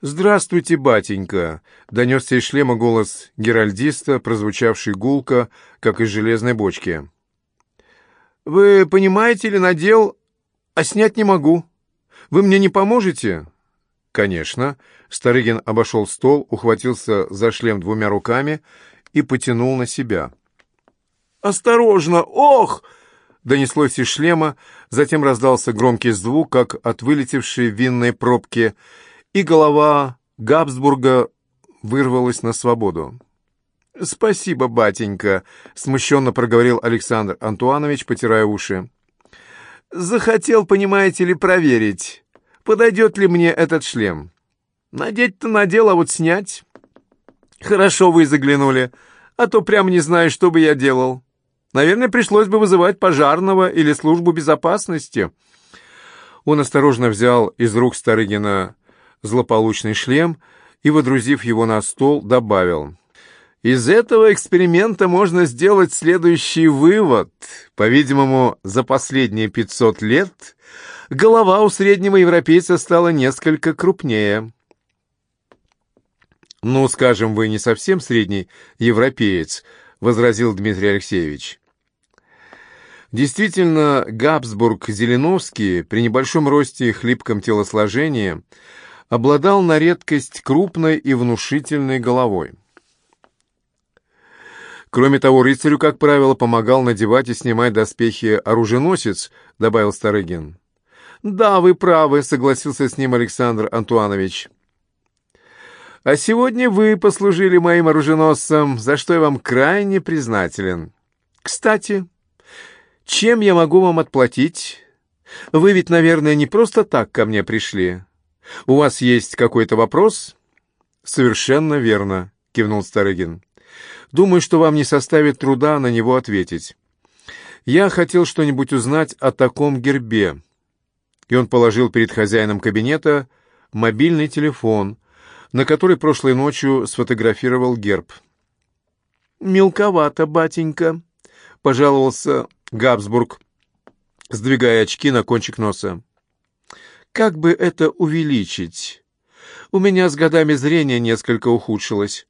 «Здравствуйте, батенька!» — донесся из шлема голос геральдиста, прозвучавший гулко, как из железной бочки. «Вы понимаете ли, надел, а снять не могу. Вы мне не поможете?» «Конечно». Старыгин обошел стол, ухватился за шлем двумя руками и потянул на себя. «Осторожно! Ох!» Донеслось из шлема, затем раздался громкий звук, как от вылетевшей винной пробки, и голова Габсбурга вырвалась на свободу. «Спасибо, батенька», — смущенно проговорил Александр Антуанович, потирая уши. «Захотел, понимаете ли, проверить, подойдет ли мне этот шлем. Надеть-то надел, а вот снять...» «Хорошо вы заглянули, а то прям не знаю, что бы я делал». Наверное, пришлось бы вызывать пожарного или службу безопасности. Он осторожно взял из рук Старыгина злополучный шлем и, водрузив его на стол, добавил. Из этого эксперимента можно сделать следующий вывод. По-видимому, за последние 500 лет голова у среднего европейца стала несколько крупнее. «Ну, скажем, вы не совсем средний европеец», — возразил Дмитрий Алексеевич. Действительно, Габсбург-Зеленовский при небольшом росте и хлипком телосложении обладал на редкость крупной и внушительной головой. Кроме того, рыцарю, как правило, помогал надевать и снимать доспехи оруженосец, добавил Старыгин. «Да, вы правы», — согласился с ним Александр Антуанович. А сегодня вы послужили моим оруженосцем, за что я вам крайне признателен. Кстати, чем я могу вам отплатить? Вы ведь, наверное, не просто так ко мне пришли. У вас есть какой-то вопрос? Совершенно верно, кивнул Старыгин. Думаю, что вам не составит труда на него ответить. Я хотел что-нибудь узнать о таком гербе. И он положил перед хозяином кабинета мобильный телефон — на который прошлой ночью сфотографировал герб. «Мелковато, батенька», — пожаловался Габсбург, сдвигая очки на кончик носа. «Как бы это увеличить? У меня с годами зрение несколько ухудшилось».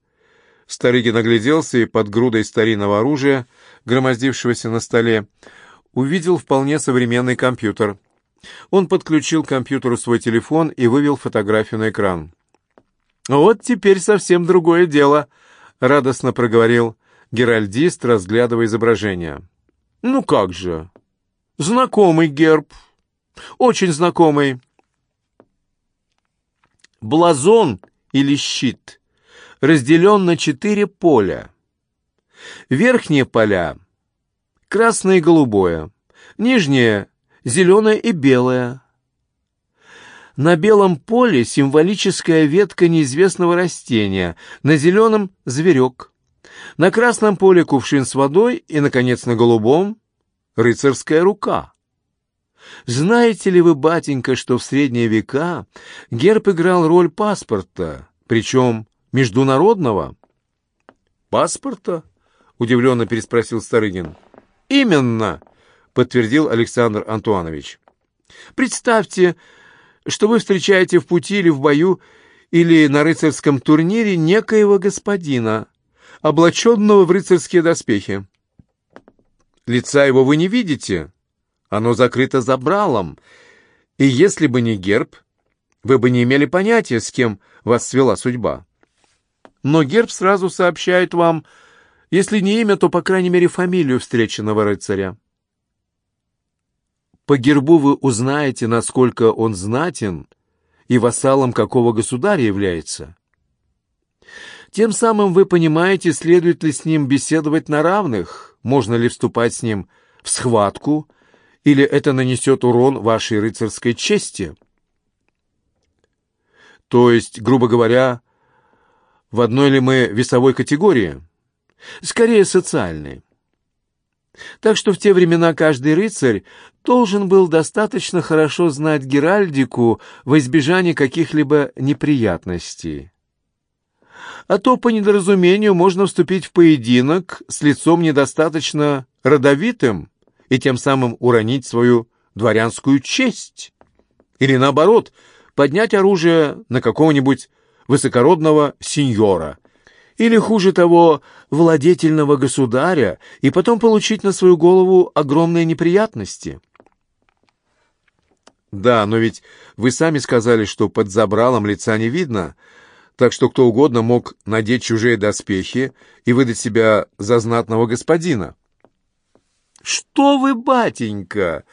Старыгин огляделся и под грудой старинного оружия, громоздившегося на столе, увидел вполне современный компьютер. Он подключил к компьютеру свой телефон и вывел фотографию на экран. «Вот теперь совсем другое дело», — радостно проговорил геральдист, разглядывая изображение. «Ну как же? Знакомый герб. Очень знакомый. Блазон или щит разделен на четыре поля. Верхние поля — красное и голубое, нижнее — зеленое и белое, на белом поле символическая ветка неизвестного растения, на зеленом — зверек. На красном поле кувшин с водой и, наконец, на голубом — рыцарская рука. Знаете ли вы, батенька, что в средние века герб играл роль паспорта, причем международного? «Паспорта?» — удивленно переспросил Старыгин. «Именно!» — подтвердил Александр Антуанович. «Представьте, что вы встречаете в пути или в бою, или на рыцарском турнире некоего господина, облаченного в рыцарские доспехи. Лица его вы не видите, оно закрыто забралом, и если бы не герб, вы бы не имели понятия, с кем вас свела судьба. Но герб сразу сообщает вам, если не имя, то, по крайней мере, фамилию встреченного рыцаря. По гербу вы узнаете, насколько он знатен и вассалом какого государя является. Тем самым вы понимаете, следует ли с ним беседовать на равных, можно ли вступать с ним в схватку, или это нанесет урон вашей рыцарской чести. То есть, грубо говоря, в одной ли мы весовой категории? Скорее, социальной. Так что в те времена каждый рыцарь должен был достаточно хорошо знать Геральдику во избежание каких-либо неприятностей. А то по недоразумению можно вступить в поединок с лицом недостаточно родовитым и тем самым уронить свою дворянскую честь. Или наоборот, поднять оружие на какого-нибудь высокородного сеньора или, хуже того, владетельного государя и потом получить на свою голову огромные неприятности. Да, но ведь вы сами сказали, что под забралом лица не видно, так что кто угодно мог надеть чужие доспехи и выдать себя за знатного господина. «Что вы, батенька!»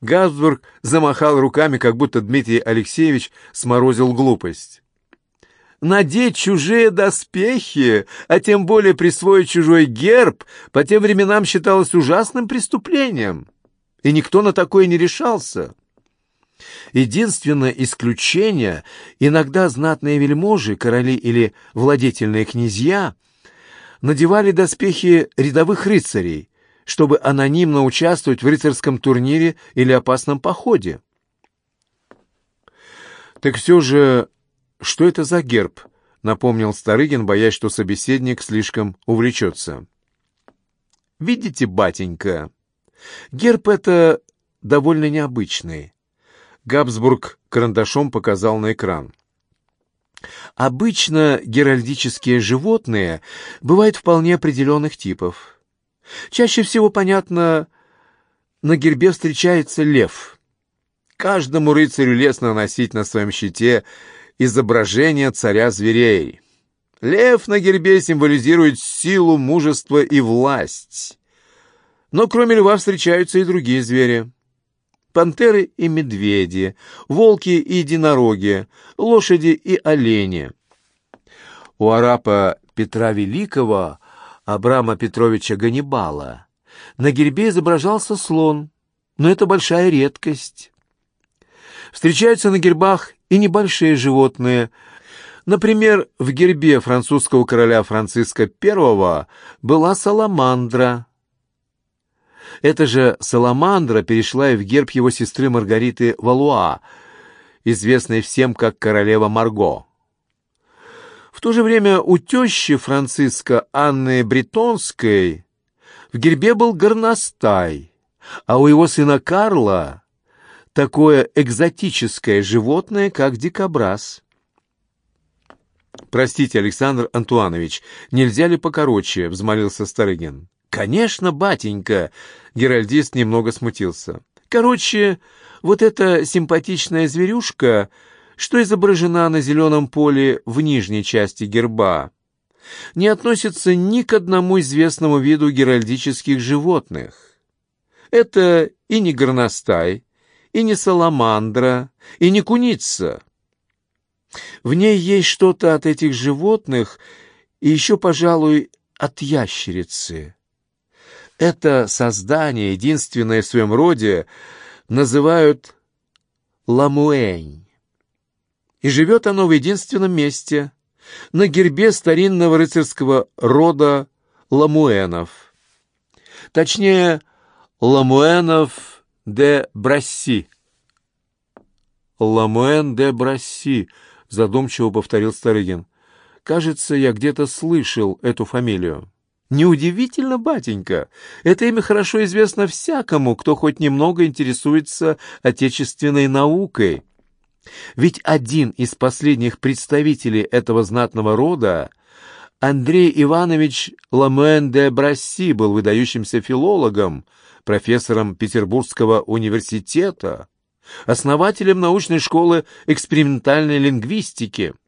Габсбург замахал руками, как будто Дмитрий Алексеевич сморозил глупость. Надеть чужие доспехи, а тем более присвоить чужой герб, по тем временам считалось ужасным преступлением, и никто на такое не решался. Единственное исключение — иногда знатные вельможи, короли или владетельные князья надевали доспехи рядовых рыцарей, чтобы анонимно участвовать в рыцарском турнире или опасном походе. Так все же, что это за герб? Напомнил Старыгин, боясь, что собеседник слишком увлечется. Видите, батенька, герб это довольно необычный. Габсбург карандашом показал на экран. Обычно геральдические животные бывают вполне определенных типов. Чаще всего, понятно, на гербе встречается лев. Каждому рыцарю лестно носить на своем щите изображение царя зверей. Лев на гербе символизирует силу, мужество и власть. Но кроме льва встречаются и другие звери пантеры и медведи, волки и единороги, лошади и олени. У арапа Петра Великого, Абрама Петровича Ганнибала, на гербе изображался слон, но это большая редкость. Встречаются на гербах и небольшие животные. Например, в гербе французского короля Франциска I была саламандра, эта же Саламандра перешла и в герб его сестры Маргариты Валуа, известной всем как королева Марго. В то же время у тещи Франциска Анны Бретонской в гербе был горностай, а у его сына Карла такое экзотическое животное, как дикобраз. «Простите, Александр Антуанович, нельзя ли покороче?» — взмолился Старыгин. «Конечно, батенька!» — Геральдист немного смутился. «Короче, вот эта симпатичная зверюшка, что изображена на зеленом поле в нижней части герба, не относится ни к одному известному виду геральдических животных. Это и не горностай, и не саламандра, и не куница. В ней есть что-то от этих животных и еще, пожалуй, от ящерицы. Это создание, единственное в своем роде, называют Ламуэнь. И живет оно в единственном месте, на гербе старинного рыцарского рода Ламуэнов. Точнее, Ламуэнов де Брасси. «Ламуэн де Брасси», — задумчиво повторил Старыгин. «Кажется, я где-то слышал эту фамилию». Неудивительно, батенька, это имя хорошо известно всякому, кто хоть немного интересуется отечественной наукой. Ведь один из последних представителей этого знатного рода, Андрей Иванович Ламен де Брасси, был выдающимся филологом, профессором Петербургского университета, основателем научной школы экспериментальной лингвистики –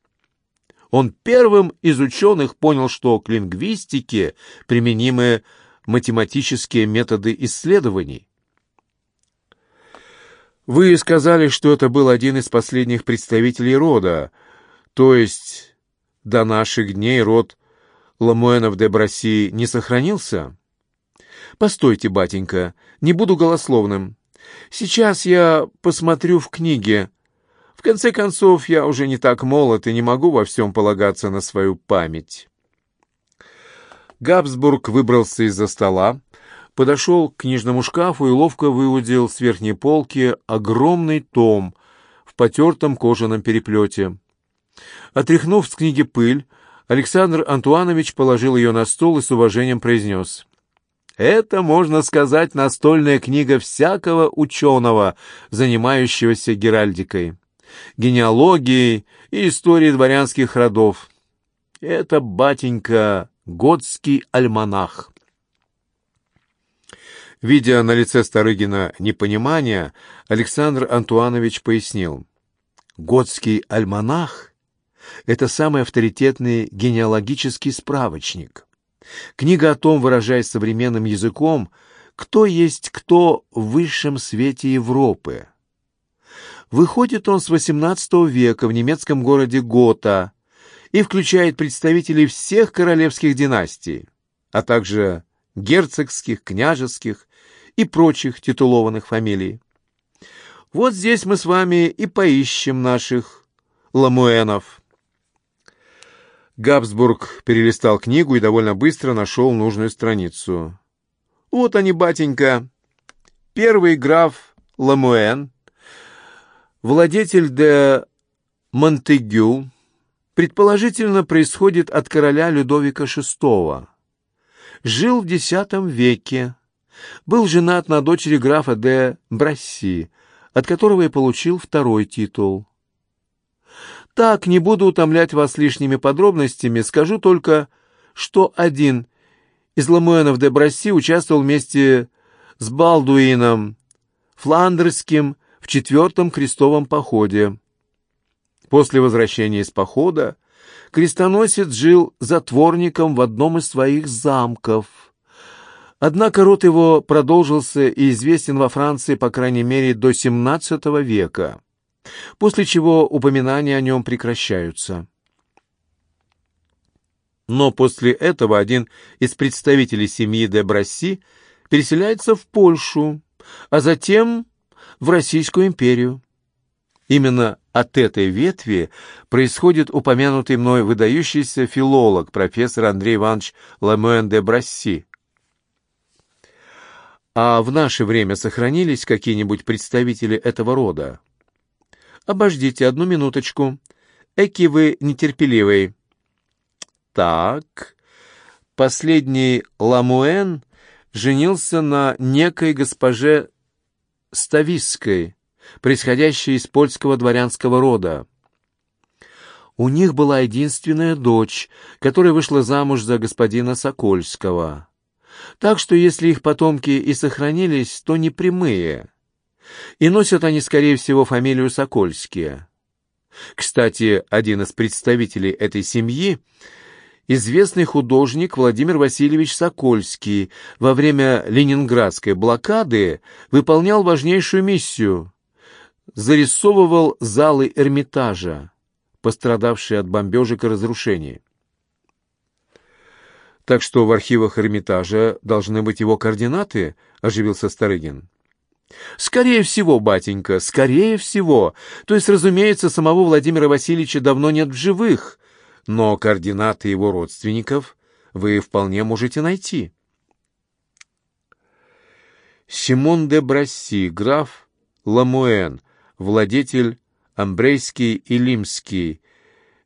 он первым из ученых понял, что к лингвистике применимы математические методы исследований. Вы сказали, что это был один из последних представителей рода, то есть до наших дней род Ламуэнов де Браси не сохранился? Постойте, батенька, не буду голословным. Сейчас я посмотрю в книге, в конце концов, я уже не так молод и не могу во всем полагаться на свою память. Габсбург выбрался из-за стола, подошел к книжному шкафу и ловко выудил с верхней полки огромный том в потертом кожаном переплете. Отряхнув с книги пыль, Александр Антуанович положил ее на стол и с уважением произнес. «Это, можно сказать, настольная книга всякого ученого, занимающегося геральдикой. генеалогией и историей дворянских родов. Это, батенька, готский альманах. Видя на лице Старыгина непонимание, Александр Антуанович пояснил. «Готский альманах — это самый авторитетный генеалогический справочник. Книга о том, выражаясь современным языком, кто есть кто в высшем свете Европы. Выходит он с XVIII века в немецком городе Гота и включает представителей всех королевских династий, а также герцогских, княжеских и прочих титулованных фамилий. Вот здесь мы с вами и поищем наших ламуэнов. Габсбург перелистал книгу и довольно быстро нашел нужную страницу. Вот они, батенька. Первый граф Ламуэн, владетель де Монтегю, предположительно происходит от короля Людовика VI. Жил в X веке, был женат на дочери графа де Брасси, от которого и получил второй титул. Так, не буду утомлять вас лишними подробностями, скажу только, что один из Ламуэнов де Брасси участвовал вместе с Балдуином Фландерским в четвертом крестовом походе. После возвращения из похода крестоносец жил затворником в одном из своих замков – Однако род его продолжился и известен во Франции, по крайней мере, до XVII века, после чего упоминания о нем прекращаются. Но после этого один из представителей семьи де Брасси переселяется в Польшу, а затем в Российскую империю. Именно от этой ветви происходит упомянутый мной выдающийся филолог, профессор Андрей Иванович Ламуэн де Брасси, а в наше время сохранились какие-нибудь представители этого рода? Обождите одну минуточку. Эки вы нетерпеливый. Так, последний Ламуэн женился на некой госпоже Стависской, происходящей из польского дворянского рода. У них была единственная дочь, которая вышла замуж за господина Сокольского. Так что если их потомки и сохранились, то не прямые. И носят они, скорее всего, фамилию Сокольские. Кстати, один из представителей этой семьи — известный художник Владимир Васильевич Сокольский во время ленинградской блокады выполнял важнейшую миссию — зарисовывал залы Эрмитажа, пострадавшие от бомбежек и разрушений. Так что в архивах Эрмитажа должны быть его координаты, оживился Старыгин. Скорее всего, батенька, скорее всего. То есть, разумеется, самого Владимира Васильевича давно нет в живых, но координаты его родственников вы вполне можете найти. Симон де Брасси, граф Ламуэн, владетель Амбрейский и Лимский,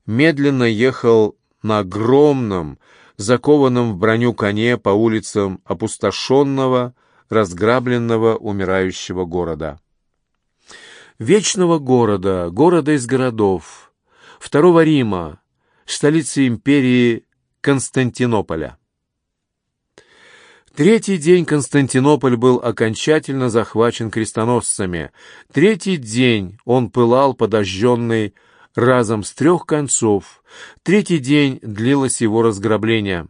медленно ехал на огромном, закованном в броню коне по улицам опустошенного, разграбленного, умирающего города. Вечного города, города из городов, Второго Рима, столицы империи Константинополя. Третий день Константинополь был окончательно захвачен крестоносцами. Третий день он пылал подожженный разом с трех концов. Третий день длилось его разграбление.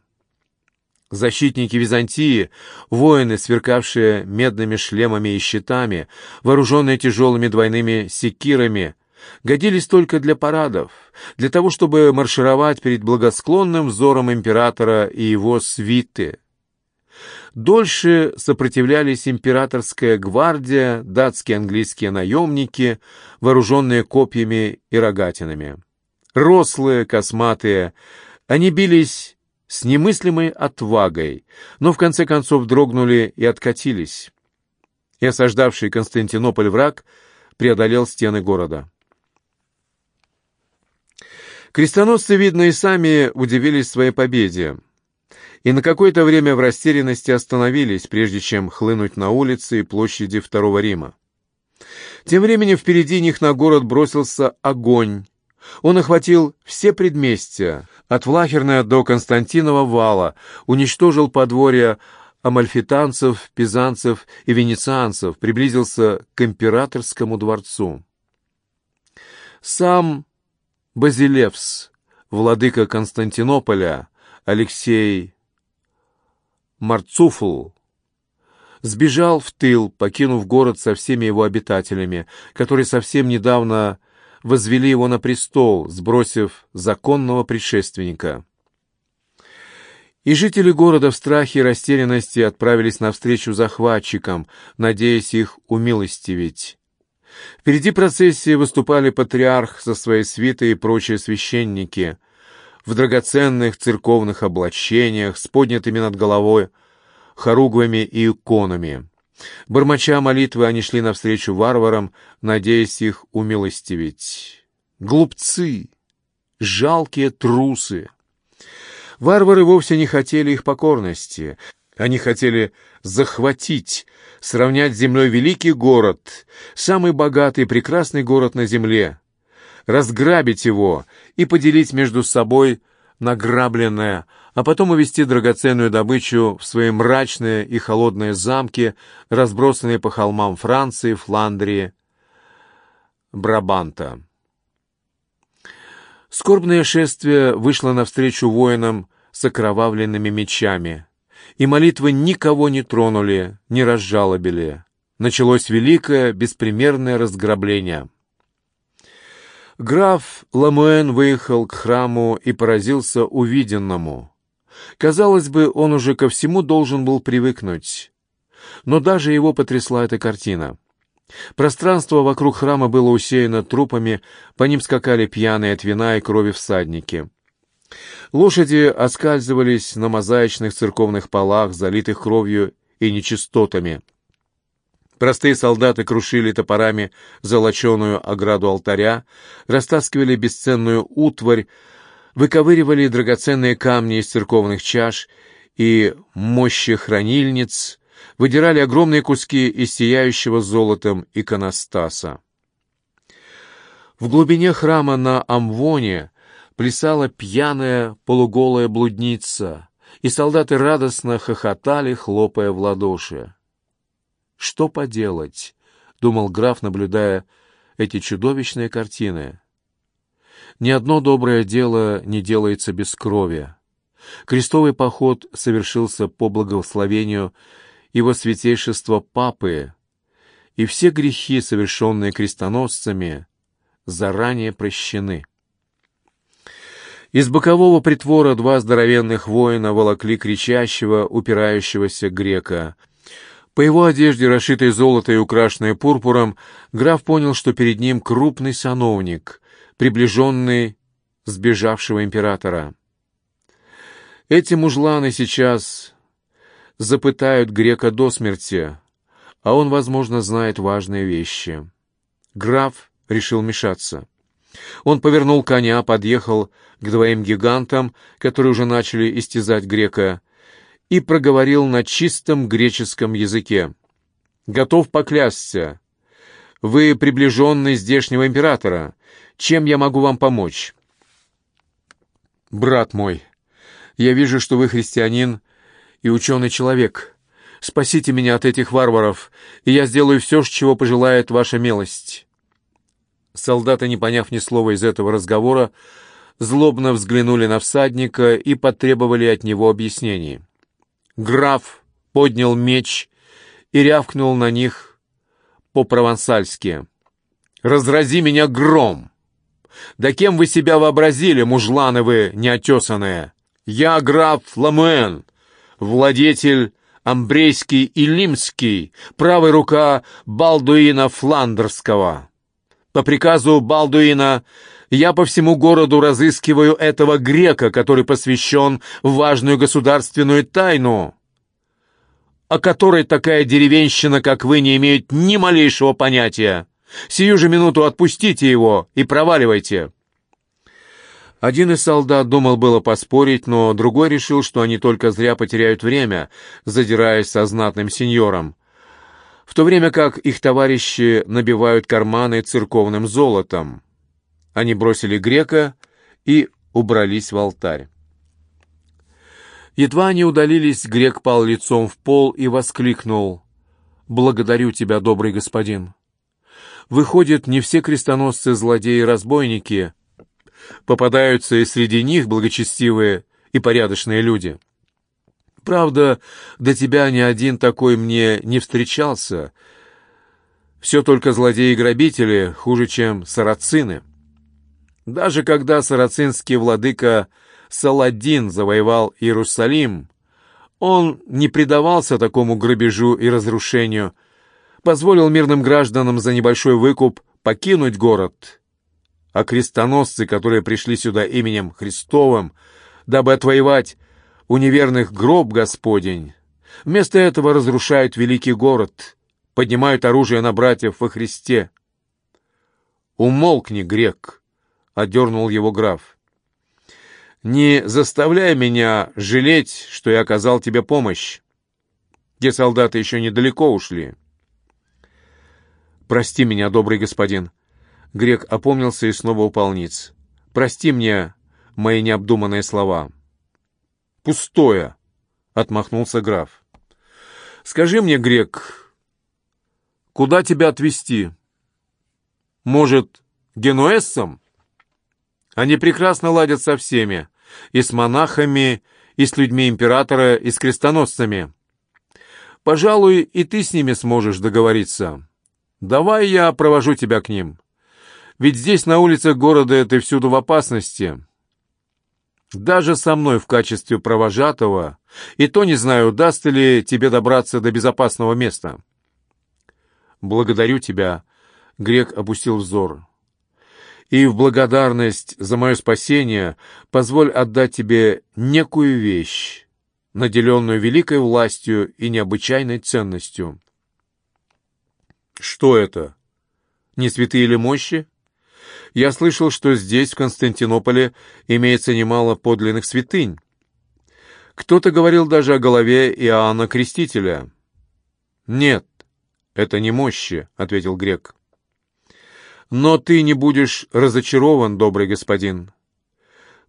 Защитники Византии, воины, сверкавшие медными шлемами и щитами, вооруженные тяжелыми двойными секирами, годились только для парадов, для того, чтобы маршировать перед благосклонным взором императора и его свиты. Дольше сопротивлялись императорская гвардия, датские английские наемники, вооруженные копьями и рогатинами. Рослые, косматые, они бились с немыслимой отвагой, но в конце концов дрогнули и откатились. И осаждавший Константинополь враг преодолел стены города. Крестоносцы, видно, и сами удивились своей победе и на какое-то время в растерянности остановились, прежде чем хлынуть на улицы и площади Второго Рима. Тем временем впереди них на город бросился огонь. Он охватил все предместья, от Влахерна до Константинова вала, уничтожил подворья амальфитанцев, пизанцев и венецианцев, приблизился к императорскому дворцу. Сам Базилевс, владыка Константинополя, Алексей Марцуфл, сбежал в тыл, покинув город со всеми его обитателями, которые совсем недавно возвели его на престол, сбросив законного предшественника. И жители города в страхе и растерянности отправились навстречу захватчикам, надеясь их умилостивить. Впереди процессии выступали патриарх со своей свитой и прочие священники в драгоценных церковных облачениях с поднятыми над головой хоругвами и иконами. Бормоча молитвы, они шли навстречу варварам, надеясь их умилостивить. Глупцы! Жалкие трусы! Варвары вовсе не хотели их покорности. Они хотели захватить, сравнять с землей великий город, самый богатый и прекрасный город на земле, разграбить его и поделить между собой награбленное, а потом увезти драгоценную добычу в свои мрачные и холодные замки, разбросанные по холмам Франции, Фландрии, Брабанта. Скорбное шествие вышло навстречу воинам с окровавленными мечами, и молитвы никого не тронули, не разжалобили. Началось великое, беспримерное разграбление. Граф Ламуэн выехал к храму и поразился увиденному. Казалось бы, он уже ко всему должен был привыкнуть. Но даже его потрясла эта картина. Пространство вокруг храма было усеяно трупами, по ним скакали пьяные от вина и крови всадники. Лошади оскальзывались на мозаичных церковных полах, залитых кровью и нечистотами. Простые солдаты крушили топорами золоченую ограду алтаря, растаскивали бесценную утварь, выковыривали драгоценные камни из церковных чаш и мощи хранильниц, выдирали огромные куски из сияющего золотом иконостаса. В глубине храма на Амвоне плясала пьяная полуголая блудница, и солдаты радостно хохотали, хлопая в ладоши. «Что поделать?» — думал граф, наблюдая эти чудовищные картины. «Ни одно доброе дело не делается без крови. Крестовый поход совершился по благословению его святейшества Папы, и все грехи, совершенные крестоносцами, заранее прощены». Из бокового притвора два здоровенных воина волокли кричащего, упирающегося грека — по его одежде, расшитой золото и украшенной пурпуром, граф понял, что перед ним крупный сановник, приближенный сбежавшего императора. Эти мужланы сейчас запытают грека до смерти, а он, возможно, знает важные вещи. Граф решил мешаться. Он повернул коня, подъехал к двоим гигантам, которые уже начали истязать грека, и проговорил на чистом греческом языке. «Готов поклясться. Вы приближенный здешнего императора. Чем я могу вам помочь?» «Брат мой, я вижу, что вы христианин и ученый человек. Спасите меня от этих варваров, и я сделаю все, чего пожелает ваша милость». Солдаты, не поняв ни слова из этого разговора, злобно взглянули на всадника и потребовали от него объяснений. Граф поднял меч и рявкнул на них по-провансальски. «Разрази меня гром! Да кем вы себя вообразили, мужланы вы неотесанные? Я граф Ламуэн, владетель Амбрейский и Лимский, правая рука Балдуина Фландерского. По приказу Балдуина я по всему городу разыскиваю этого грека, который посвящен в важную государственную тайну, о которой такая деревенщина, как вы, не имеет ни малейшего понятия. Сию же минуту отпустите его и проваливайте». Один из солдат думал было поспорить, но другой решил, что они только зря потеряют время, задираясь со знатным сеньором. в то время как их товарищи набивают карманы церковным золотом. Они бросили грека и убрались в алтарь. Едва они удалились, грек пал лицом в пол и воскликнул «Благодарю тебя, добрый господин». Выходит, не все крестоносцы злодеи и разбойники, попадаются и среди них благочестивые и порядочные люди. Правда, до тебя ни один такой мне не встречался. Все только злодеи и грабители, хуже, чем сарацины. Даже когда сарацинский владыка Саладин завоевал Иерусалим, он не предавался такому грабежу и разрушению, позволил мирным гражданам за небольшой выкуп покинуть город. А крестоносцы, которые пришли сюда именем Христовым, дабы отвоевать у неверных гроб Господень, вместо этого разрушают великий город, поднимают оружие на братьев во Христе. «Умолкни, грек!» — одернул его граф. «Не заставляй меня жалеть, что я оказал тебе помощь. Те солдаты еще недалеко ушли». «Прости меня, добрый господин». Грек опомнился и снова упал ниц. «Прости мне мои необдуманные слова». «Пустое», — отмахнулся граф. «Скажи мне, Грек, куда тебя отвезти? Может, генуэзцам? Они прекрасно ладят со всеми, и с монахами, и с людьми императора, и с крестоносцами. Пожалуй, и ты с ними сможешь договориться». Давай я провожу тебя к ним. Ведь здесь, на улицах города, ты всюду в опасности. Даже со мной в качестве провожатого, и то не знаю, удастся ли тебе добраться до безопасного места. Благодарю тебя, — Грек опустил взор. И в благодарность за мое спасение позволь отдать тебе некую вещь, наделенную великой властью и необычайной ценностью. Что это? Не святые ли мощи? Я слышал, что здесь, в Константинополе, имеется немало подлинных святынь. Кто-то говорил даже о голове Иоанна Крестителя. «Нет, это не мощи», — ответил грек. «Но ты не будешь разочарован, добрый господин.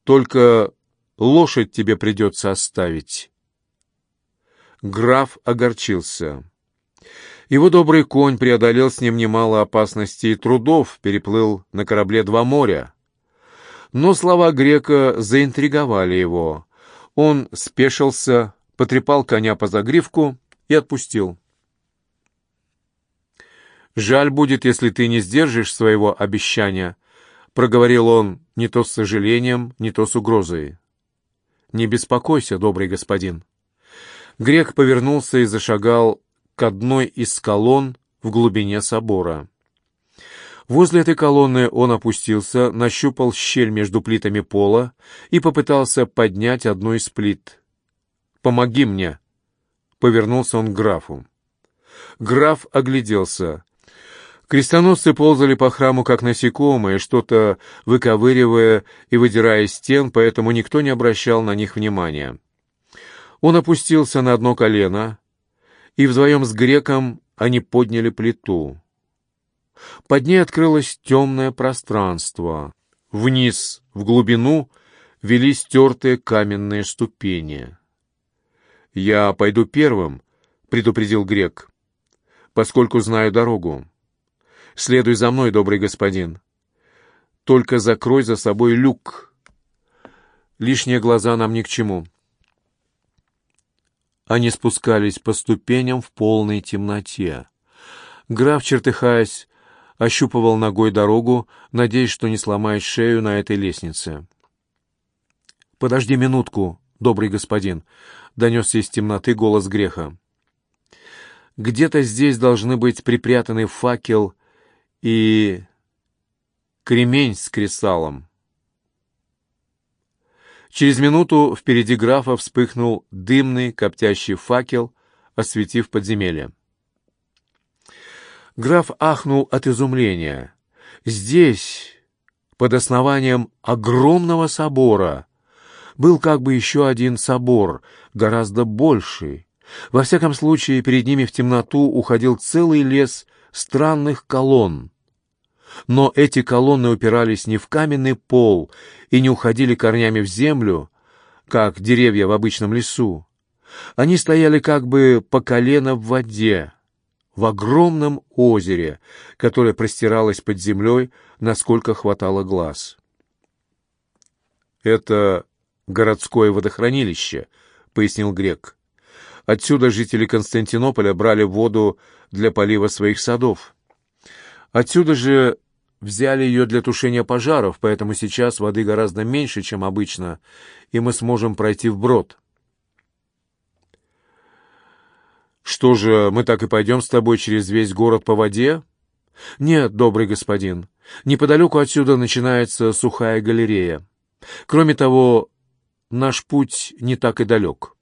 Только лошадь тебе придется оставить». Граф огорчился. Его добрый конь преодолел с ним немало опасностей и трудов, переплыл на корабле два моря. Но слова грека заинтриговали его. Он спешился, потрепал коня по загривку и отпустил. «Жаль будет, если ты не сдержишь своего обещания», — проговорил он не то с сожалением, не то с угрозой. «Не беспокойся, добрый господин». Грек повернулся и зашагал к одной из колонн в глубине собора. Возле этой колонны он опустился, нащупал щель между плитами пола и попытался поднять одну из плит. «Помоги мне!» — повернулся он к графу. Граф огляделся. Крестоносцы ползали по храму, как насекомые, что-то выковыривая и выдирая стен, поэтому никто не обращал на них внимания. Он опустился на одно колено, и вдвоем с греком они подняли плиту. Под ней открылось темное пространство. Вниз, в глубину, вели стертые каменные ступени. «Я пойду первым», — предупредил грек, — «поскольку знаю дорогу. Следуй за мной, добрый господин. Только закрой за собой люк. Лишние глаза нам ни к чему». Они спускались по ступеням в полной темноте. Граф, чертыхаясь, ощупывал ногой дорогу, надеясь, что не сломает шею на этой лестнице. «Подожди минутку, добрый господин», — донесся из темноты голос греха. «Где-то здесь должны быть припрятаны факел и кремень с кресалом». Через минуту впереди графа вспыхнул дымный коптящий факел, осветив подземелье. Граф ахнул от изумления. Здесь, под основанием огромного собора, был как бы еще один собор, гораздо больший, Во всяком случае, перед ними в темноту уходил целый лес странных колонн. Но эти колонны упирались не в каменный пол и не уходили корнями в землю, как деревья в обычном лесу. Они стояли как бы по колено в воде, в огромном озере, которое простиралось под землей, насколько хватало глаз. «Это городское водохранилище», — пояснил Грек. «Отсюда жители Константинополя брали воду для полива своих садов. Отсюда же взяли ее для тушения пожаров, поэтому сейчас воды гораздо меньше, чем обычно, и мы сможем пройти вброд». «Что же, мы так и пойдем с тобой через весь город по воде?» «Нет, добрый господин, неподалеку отсюда начинается сухая галерея. Кроме того, наш путь не так и далек».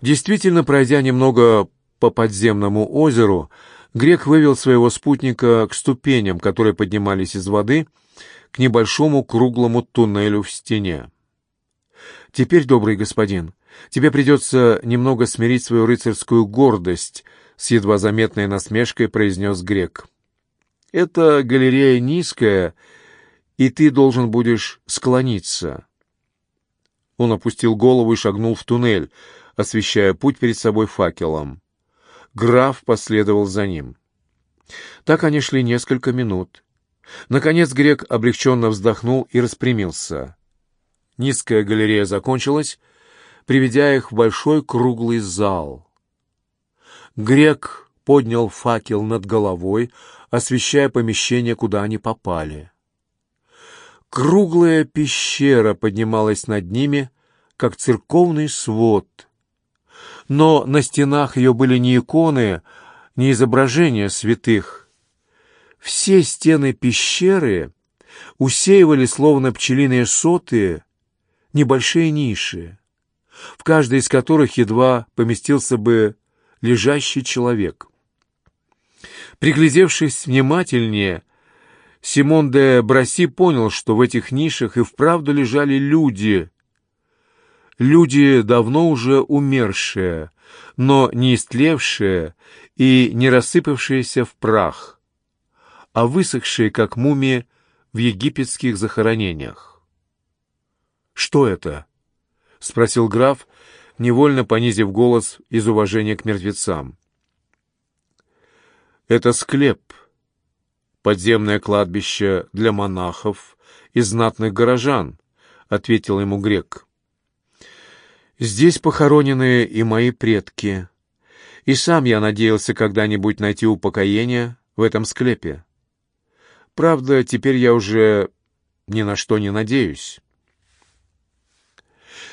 Действительно, пройдя немного по подземному озеру, Грек вывел своего спутника к ступеням, которые поднимались из воды, к небольшому круглому туннелю в стене. «Теперь, добрый господин, Тебе придется немного смирить свою рыцарскую гордость, — с едва заметной насмешкой произнес грек. Эта галерея низкая, и ты должен будешь склониться. Он опустил голову и шагнул в туннель, освещая путь перед собой факелом. Граф последовал за ним. Так они шли несколько минут. Наконец грек облегченно вздохнул и распрямился. Низкая галерея закончилась, приведя их в большой круглый зал. Грек поднял факел над головой, освещая помещение, куда они попали. Круглая пещера поднималась над ними, как церковный свод. Но на стенах ее были не иконы, не изображения святых. Все стены пещеры усеивали, словно пчелиные соты, небольшие ниши в каждой из которых едва поместился бы лежащий человек. Приглядевшись внимательнее, Симон де Браси понял, что в этих нишах и вправду лежали люди. Люди, давно уже умершие, но не истлевшие и не рассыпавшиеся в прах, а высохшие, как мумии, в египетских захоронениях. «Что это?» — спросил граф, невольно понизив голос из уважения к мертвецам. «Это склеп, подземное кладбище для монахов и знатных горожан», — ответил ему грек. «Здесь похоронены и мои предки, и сам я надеялся когда-нибудь найти упокоение в этом склепе. Правда, теперь я уже ни на что не надеюсь».